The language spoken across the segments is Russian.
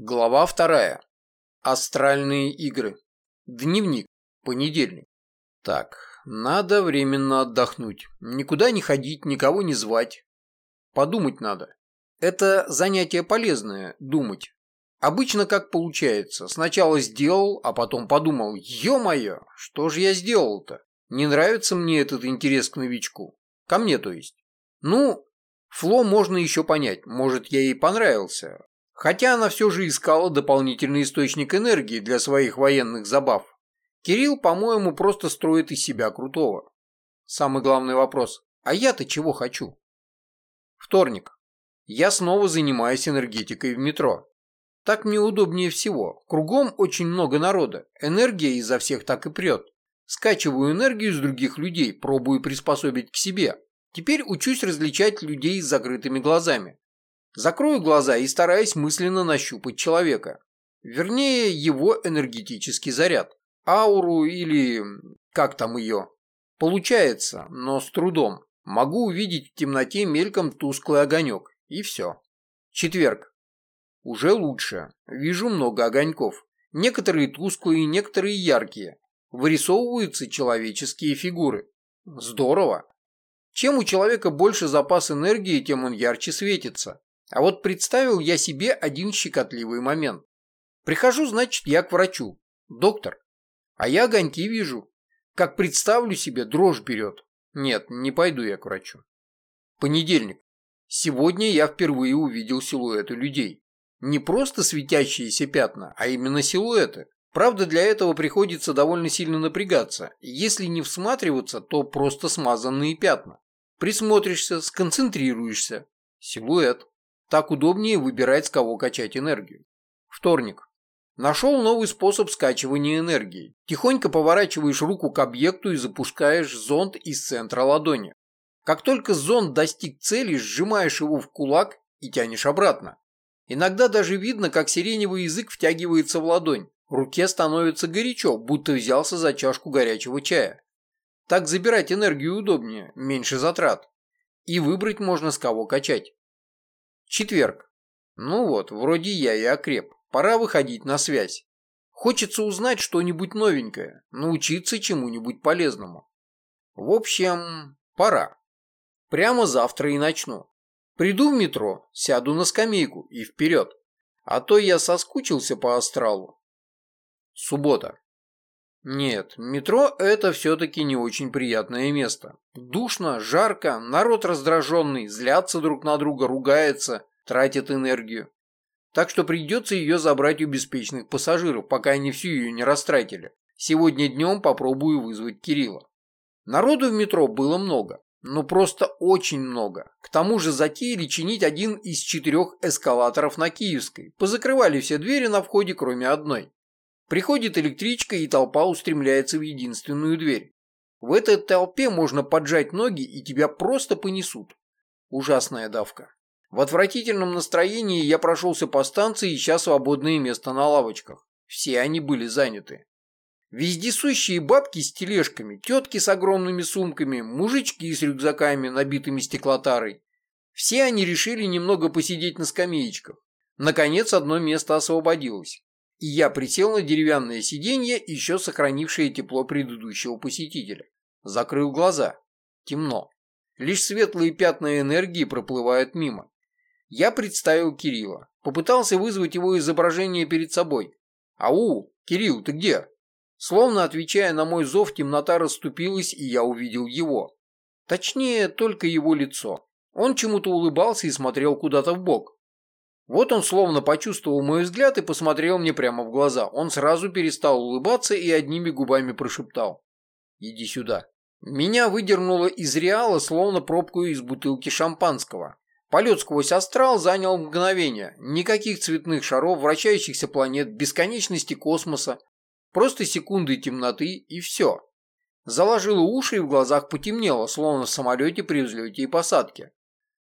Глава вторая. Астральные игры. Дневник. Понедельник. Так, надо временно отдохнуть. Никуда не ходить, никого не звать. Подумать надо. Это занятие полезное, думать. Обычно как получается. Сначала сделал, а потом подумал, ё-моё, что же я сделал-то? Не нравится мне этот интерес к новичку. Ко мне, то есть. Ну, Фло можно еще понять, может, я ей понравился, Хотя она все же искала дополнительный источник энергии для своих военных забав. Кирилл, по-моему, просто строит из себя крутого. Самый главный вопрос. А я-то чего хочу? Вторник. Я снова занимаюсь энергетикой в метро. Так мне удобнее всего. Кругом очень много народа. Энергия изо всех так и прет. Скачиваю энергию с других людей, пробую приспособить к себе. Теперь учусь различать людей с закрытыми глазами. Закрою глаза и стараюсь мысленно нащупать человека. Вернее, его энергетический заряд. Ауру или... как там ее. Получается, но с трудом. Могу увидеть в темноте мельком тусклый огонек. И все. Четверг. Уже лучше. Вижу много огоньков. Некоторые тусклые, некоторые яркие. Вырисовываются человеческие фигуры. Здорово. Чем у человека больше запас энергии, тем он ярче светится. А вот представил я себе один щекотливый момент. Прихожу, значит, я к врачу. Доктор. А я огоньки вижу. Как представлю себе, дрожь берет. Нет, не пойду я к врачу. Понедельник. Сегодня я впервые увидел силуэты людей. Не просто светящиеся пятна, а именно силуэты. Правда, для этого приходится довольно сильно напрягаться. Если не всматриваться, то просто смазанные пятна. Присмотришься, сконцентрируешься. Силуэт. Так удобнее выбирать, с кого качать энергию. Вторник. Нашел новый способ скачивания энергии. Тихонько поворачиваешь руку к объекту и запускаешь зонд из центра ладони. Как только зонд достиг цели, сжимаешь его в кулак и тянешь обратно. Иногда даже видно, как сиреневый язык втягивается в ладонь. Руке становится горячо, будто взялся за чашку горячего чая. Так забирать энергию удобнее, меньше затрат. И выбрать можно с кого качать. Четверг. Ну вот, вроде я и окреп. Пора выходить на связь. Хочется узнать что-нибудь новенькое, научиться чему-нибудь полезному. В общем, пора. Прямо завтра и начну. Приду в метро, сяду на скамейку и вперед. А то я соскучился по астралу. Суббота. Нет, метро это все-таки не очень приятное место. Душно, жарко, народ раздраженный, злятся друг на друга, ругается, тратят энергию. Так что придется ее забрать у беспечных пассажиров, пока они всю ее не растратили. Сегодня днем попробую вызвать Кирилла. Народу в метро было много, но просто очень много. К тому же затеяли чинить один из четырех эскалаторов на Киевской. Позакрывали все двери на входе, кроме одной. Приходит электричка, и толпа устремляется в единственную дверь. В этой толпе можно поджать ноги, и тебя просто понесут. Ужасная давка. В отвратительном настроении я прошелся по станции, ища свободные места на лавочках. Все они были заняты. Вездесущие бабки с тележками, тетки с огромными сумками, мужички с рюкзаками, набитыми стеклотарой. Все они решили немного посидеть на скамеечках. Наконец одно место освободилось и я присел на деревянное сиденье, еще сохранившее тепло предыдущего посетителя. Закрыл глаза. Темно. Лишь светлые пятна энергии проплывают мимо. Я представил Кирилла. Попытался вызвать его изображение перед собой. «Ау, Кирилл, ты где?» Словно отвечая на мой зов, темнота расступилась, и я увидел его. Точнее, только его лицо. Он чему-то улыбался и смотрел куда-то в бок. Вот он словно почувствовал мой взгляд и посмотрел мне прямо в глаза. Он сразу перестал улыбаться и одними губами прошептал. «Иди сюда». Меня выдернуло из реала, словно пробку из бутылки шампанского. Полет сквозь астрал занял мгновение. Никаких цветных шаров, вращающихся планет, бесконечности космоса. Просто секунды темноты и все. Заложило уши и в глазах потемнело, словно в самолете при взлете и посадке.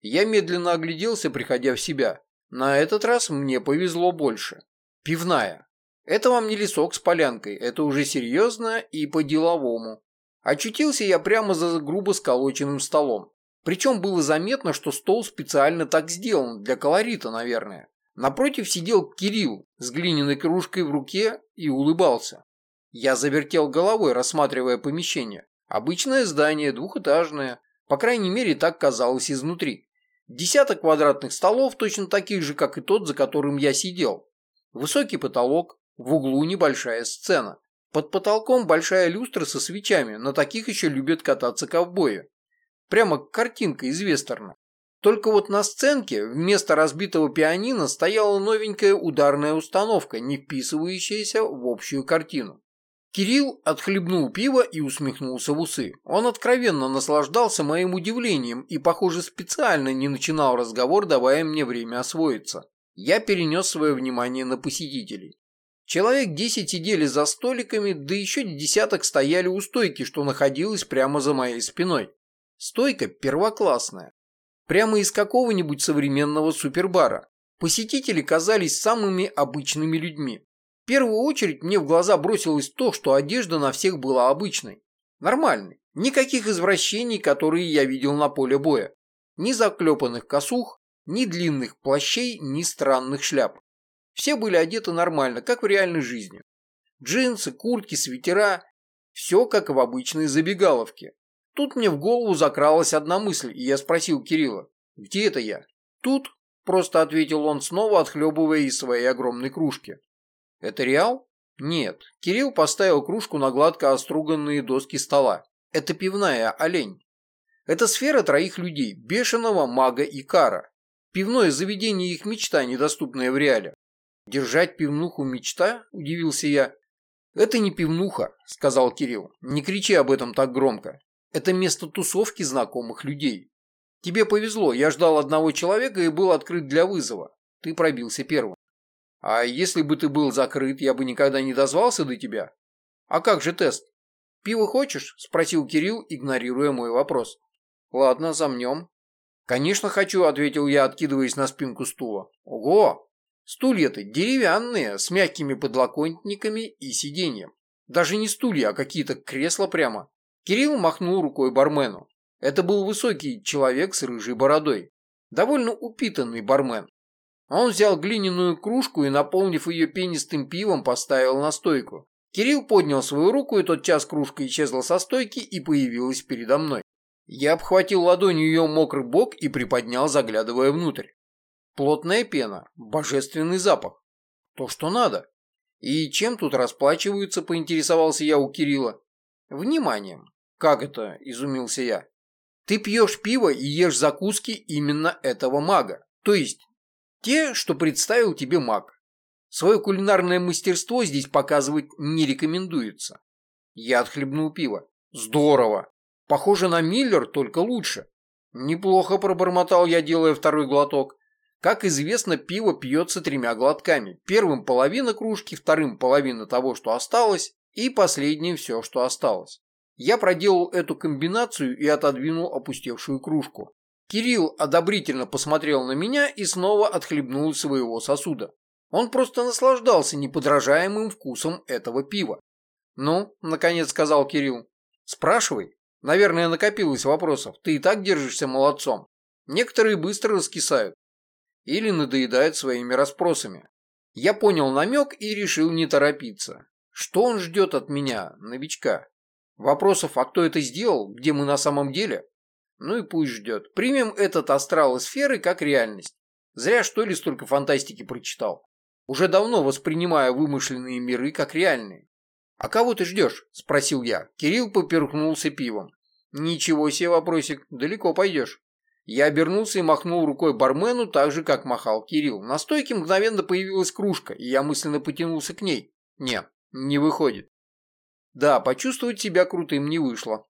Я медленно огляделся, приходя в себя. На этот раз мне повезло больше. Пивная. Это вам не лесок с полянкой, это уже серьезно и по-деловому. Очутился я прямо за грубо сколоченным столом. Причем было заметно, что стол специально так сделан, для колорита, наверное. Напротив сидел Кирилл с глиняной кружкой в руке и улыбался. Я завертел головой, рассматривая помещение. Обычное здание, двухэтажное. По крайней мере, так казалось изнутри. Десяток квадратных столов, точно таких же, как и тот, за которым я сидел. Высокий потолок, в углу небольшая сцена. Под потолком большая люстра со свечами, на таких еще любят кататься ковбои. Прямо картинка из вестерна. Только вот на сценке вместо разбитого пианино стояла новенькая ударная установка, не вписывающаяся в общую картину. Кирилл отхлебнул пиво и усмехнулся в усы. Он откровенно наслаждался моим удивлением и, похоже, специально не начинал разговор, давая мне время освоиться. Я перенес свое внимание на посетителей. Человек десять сидели за столиками, да еще десяток стояли у стойки, что находилась прямо за моей спиной. Стойка первоклассная. Прямо из какого-нибудь современного супербара. Посетители казались самыми обычными людьми. В первую очередь мне в глаза бросилось то, что одежда на всех была обычной. Нормальной. Никаких извращений, которые я видел на поле боя. Ни заклепанных косух, ни длинных плащей, ни странных шляп. Все были одеты нормально, как в реальной жизни. Джинсы, куртки, свитера. Все как в обычной забегаловке. Тут мне в голову закралась одна мысль, и я спросил Кирилла, где это я? Тут, просто ответил он, снова отхлебывая из своей огромной кружки. Это Реал? Нет. Кирилл поставил кружку на гладко оструганные доски стола. Это пивная олень. Это сфера троих людей, бешеного мага и кара. Пивное заведение их мечта, недоступное в реале. Держать пивнуху мечта? Удивился я. Это не пивнуха, сказал Кирилл. Не кричи об этом так громко. Это место тусовки знакомых людей. Тебе повезло, я ждал одного человека и был открыт для вызова. Ты пробился первым. А если бы ты был закрыт, я бы никогда не дозвался до тебя? А как же тест? Пиво хочешь? Спросил Кирилл, игнорируя мой вопрос. Ладно, замнем. Конечно хочу, ответил я, откидываясь на спинку стула. Ого! Стулья-то деревянные, с мягкими подлокотниками и сиденьем. Даже не стулья, а какие-то кресла прямо. Кирилл махнул рукой бармену. Это был высокий человек с рыжей бородой. Довольно упитанный бармен. Он взял глиняную кружку и, наполнив ее пенистым пивом, поставил на стойку. Кирилл поднял свою руку, и тотчас кружка исчезла со стойки и появилась передо мной. Я обхватил ладонью ее мокрый бок и приподнял, заглядывая внутрь. Плотная пена, божественный запах. То, что надо. И чем тут расплачиваются, поинтересовался я у Кирилла. Вниманием. Как это, изумился я. Ты пьешь пиво и ешь закуски именно этого мага. То есть те, что представил тебе маг. Свое кулинарное мастерство здесь показывать не рекомендуется. Я отхлебнул пиво. Здорово. Похоже на Миллер, только лучше. Неплохо пробормотал я, делая второй глоток. Как известно, пиво пьется тремя глотками. Первым половина кружки, вторым половина того, что осталось, и последним все, что осталось. Я проделал эту комбинацию и отодвинул опустевшую кружку. Кирилл одобрительно посмотрел на меня и снова отхлебнул из своего сосуда. Он просто наслаждался неподражаемым вкусом этого пива. «Ну, — наконец сказал Кирилл, — спрашивай. Наверное, накопилось вопросов. Ты и так держишься молодцом. Некоторые быстро раскисают. Или надоедают своими расспросами. Я понял намек и решил не торопиться. Что он ждет от меня, новичка? Вопросов, а кто это сделал, где мы на самом деле? Ну и пусть ждет. Примем этот астрал сферы как реальность. Зря что ли столько фантастики прочитал. Уже давно воспринимаю вымышленные миры как реальные. «А кого ты ждешь?» – спросил я. Кирилл поперхнулся пивом. «Ничего себе вопросик, далеко пойдешь». Я обернулся и махнул рукой бармену так же, как махал Кирилл. На стойке мгновенно появилась кружка, и я мысленно потянулся к ней. Не, не выходит. Да, почувствовать себя крутым не вышло.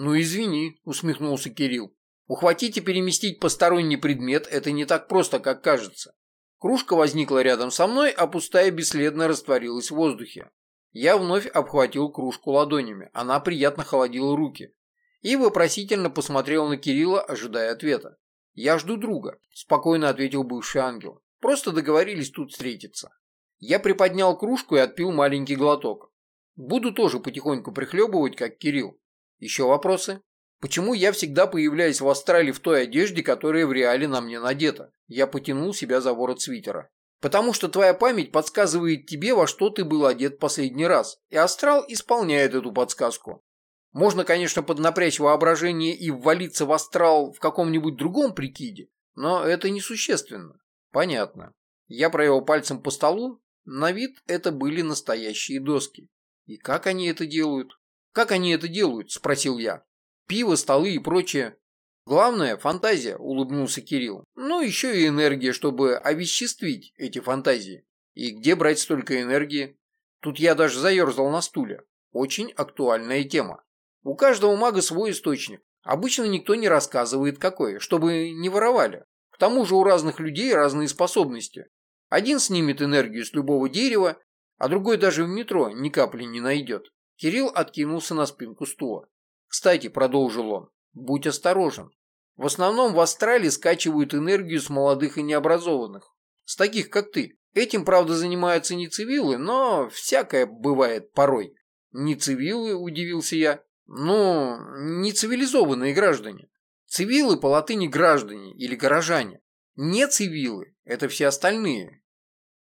«Ну извини», – усмехнулся Кирилл. «Ухватить и переместить посторонний предмет – это не так просто, как кажется». Кружка возникла рядом со мной, а пустая бесследно растворилась в воздухе. Я вновь обхватил кружку ладонями, она приятно холодила руки. И вопросительно посмотрел на Кирилла, ожидая ответа. «Я жду друга», – спокойно ответил бывший ангел. «Просто договорились тут встретиться». Я приподнял кружку и отпил маленький глоток. Буду тоже потихоньку прихлебывать, как Кирилл. Еще вопросы? Почему я всегда появляюсь в астрале в той одежде, которая в реале на мне надета? Я потянул себя за ворот свитера. Потому что твоя память подсказывает тебе, во что ты был одет последний раз, и астрал исполняет эту подсказку. Можно, конечно, поднапрячь воображение и ввалиться в астрал в каком-нибудь другом прикиде, но это несущественно. Понятно. Я провел пальцем по столу, на вид это были настоящие доски. И как они это делают? Как они это делают? Спросил я. Пиво, столы и прочее. Главное – фантазия, улыбнулся Кирилл. Ну, еще и энергия, чтобы овеществить эти фантазии. И где брать столько энергии? Тут я даже заерзал на стуле. Очень актуальная тема. У каждого мага свой источник. Обычно никто не рассказывает какой, чтобы не воровали. К тому же у разных людей разные способности. Один снимет энергию с любого дерева, а другой даже в метро ни капли не найдет. Кирилл откинулся на спинку стула. Кстати, продолжил он, будь осторожен. В основном в Австралии скачивают энергию с молодых и необразованных. С таких, как ты. Этим, правда, занимаются не цивилы, но всякое бывает порой. Не цивилы, удивился я. Ну, не цивилизованные граждане. Цивилы по латыни граждане или горожане. Не цивилы – это все остальные.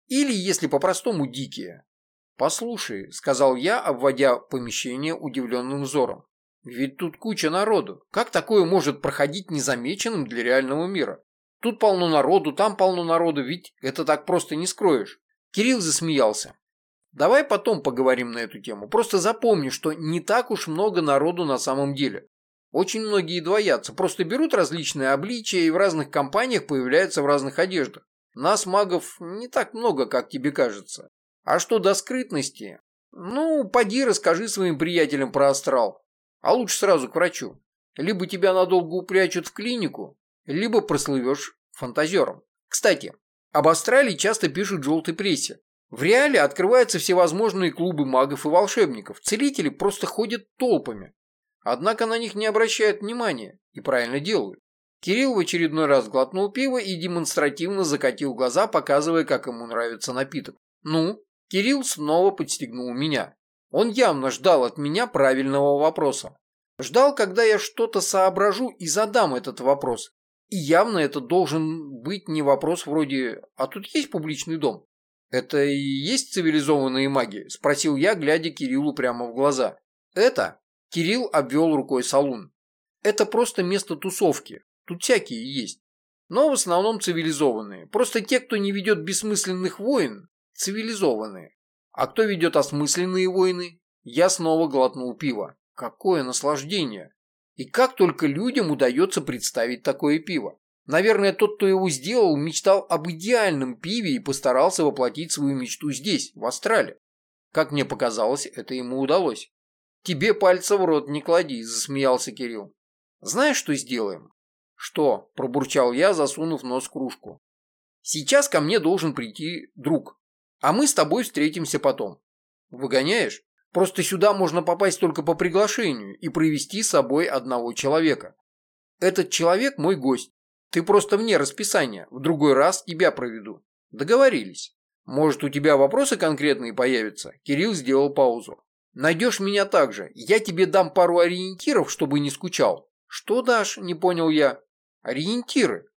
Или, если по-простому, дикие. «Послушай», – сказал я, обводя помещение удивленным взором. «Ведь тут куча народу. Как такое может проходить незамеченным для реального мира? Тут полно народу, там полно народу, ведь это так просто не скроешь». Кирилл засмеялся. Давай потом поговорим на эту тему. Просто запомни, что не так уж много народу на самом деле. Очень многие двоятся, просто берут различные обличия и в разных компаниях появляются в разных одеждах. Нас, магов, не так много, как тебе кажется. А что до скрытности? Ну, поди расскажи своим приятелям про астрал. А лучше сразу к врачу. Либо тебя надолго упрячут в клинику, либо прослывешь фантазером. Кстати, об астрале часто пишут в желтой прессе. В реале открываются всевозможные клубы магов и волшебников. Целители просто ходят толпами. Однако на них не обращают внимания и правильно делают. Кирилл в очередной раз глотнул пиво и демонстративно закатил глаза, показывая, как ему нравится напиток. Ну, Кирилл снова подстегнул меня. Он явно ждал от меня правильного вопроса. Ждал, когда я что-то соображу и задам этот вопрос. И явно это должен быть не вопрос вроде «А тут есть публичный дом?» «Это и есть цивилизованные маги?» – спросил я, глядя Кириллу прямо в глаза. «Это?» – Кирилл обвел рукой салун. «Это просто место тусовки. Тут всякие есть. Но в основном цивилизованные. Просто те, кто не ведет бессмысленных войн, цивилизованные. А кто ведет осмысленные войны? Я снова глотнул пиво. Какое наслаждение! И как только людям удается представить такое пиво? Наверное, тот, кто его сделал, мечтал об идеальном пиве и постарался воплотить свою мечту здесь, в Австралии. Как мне показалось, это ему удалось. «Тебе пальца в рот не клади», – засмеялся Кирилл. «Знаешь, что сделаем?» «Что?» – пробурчал я, засунув нос в кружку. «Сейчас ко мне должен прийти друг, а мы с тобой встретимся потом. Выгоняешь? Просто сюда можно попасть только по приглашению и привести с собой одного человека. Этот человек мой гость. Ты просто вне расписания. В другой раз тебя проведу. Договорились. Может, у тебя вопросы конкретные появятся? Кирилл сделал паузу. Найдешь меня также. Я тебе дам пару ориентиров, чтобы не скучал. Что дашь? Не понял я. Ориентиры.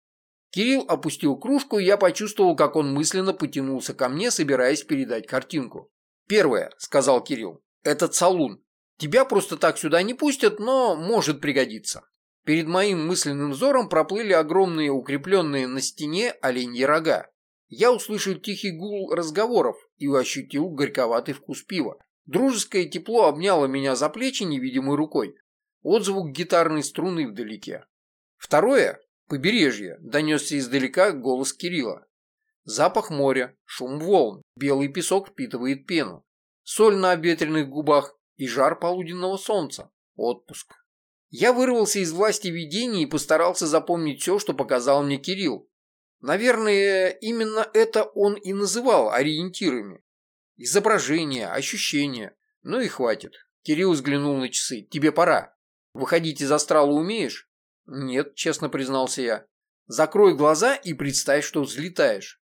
Кирилл опустил кружку, и я почувствовал, как он мысленно потянулся ко мне, собираясь передать картинку. «Первое», — сказал Кирилл, — «этот салун. Тебя просто так сюда не пустят, но может пригодиться». Перед моим мысленным взором проплыли огромные укрепленные на стене оленьи рога. Я услышал тихий гул разговоров и ощутил горьковатый вкус пива. Дружеское тепло обняло меня за плечи невидимой рукой. Отзвук гитарной струны вдалеке. Второе – побережье, донесся издалека голос Кирилла. Запах моря, шум волн, белый песок впитывает пену, соль на обветренных губах и жар полуденного солнца. Отпуск. Я вырвался из власти видений и постарался запомнить все, что показал мне Кирилл. Наверное, именно это он и называл ориентирами. Изображение, ощущения. Ну и хватит. Кирилл взглянул на часы. Тебе пора. Выходить из астрала умеешь? Нет, честно признался я. Закрой глаза и представь, что взлетаешь.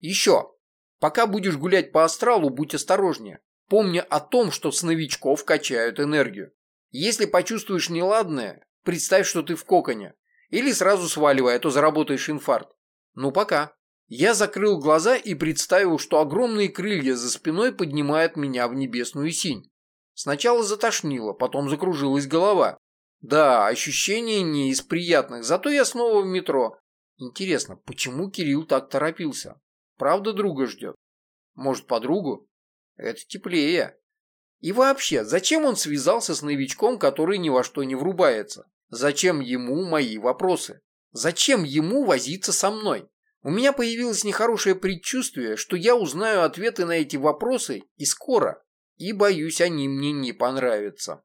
Еще. Пока будешь гулять по астралу, будь осторожнее. Помни о том, что с новичков качают энергию. Если почувствуешь неладное, представь, что ты в коконе. Или сразу сваливай, а то заработаешь инфаркт. Ну пока. Я закрыл глаза и представил, что огромные крылья за спиной поднимают меня в небесную синь. Сначала затошнило, потом закружилась голова. Да, ощущение не из приятных, зато я снова в метро. Интересно, почему Кирилл так торопился? Правда друга ждет? Может, подругу? Это теплее. И вообще, зачем он связался с новичком, который ни во что не врубается? Зачем ему мои вопросы? Зачем ему возиться со мной? У меня появилось нехорошее предчувствие, что я узнаю ответы на эти вопросы и скоро, и боюсь, они мне не понравятся.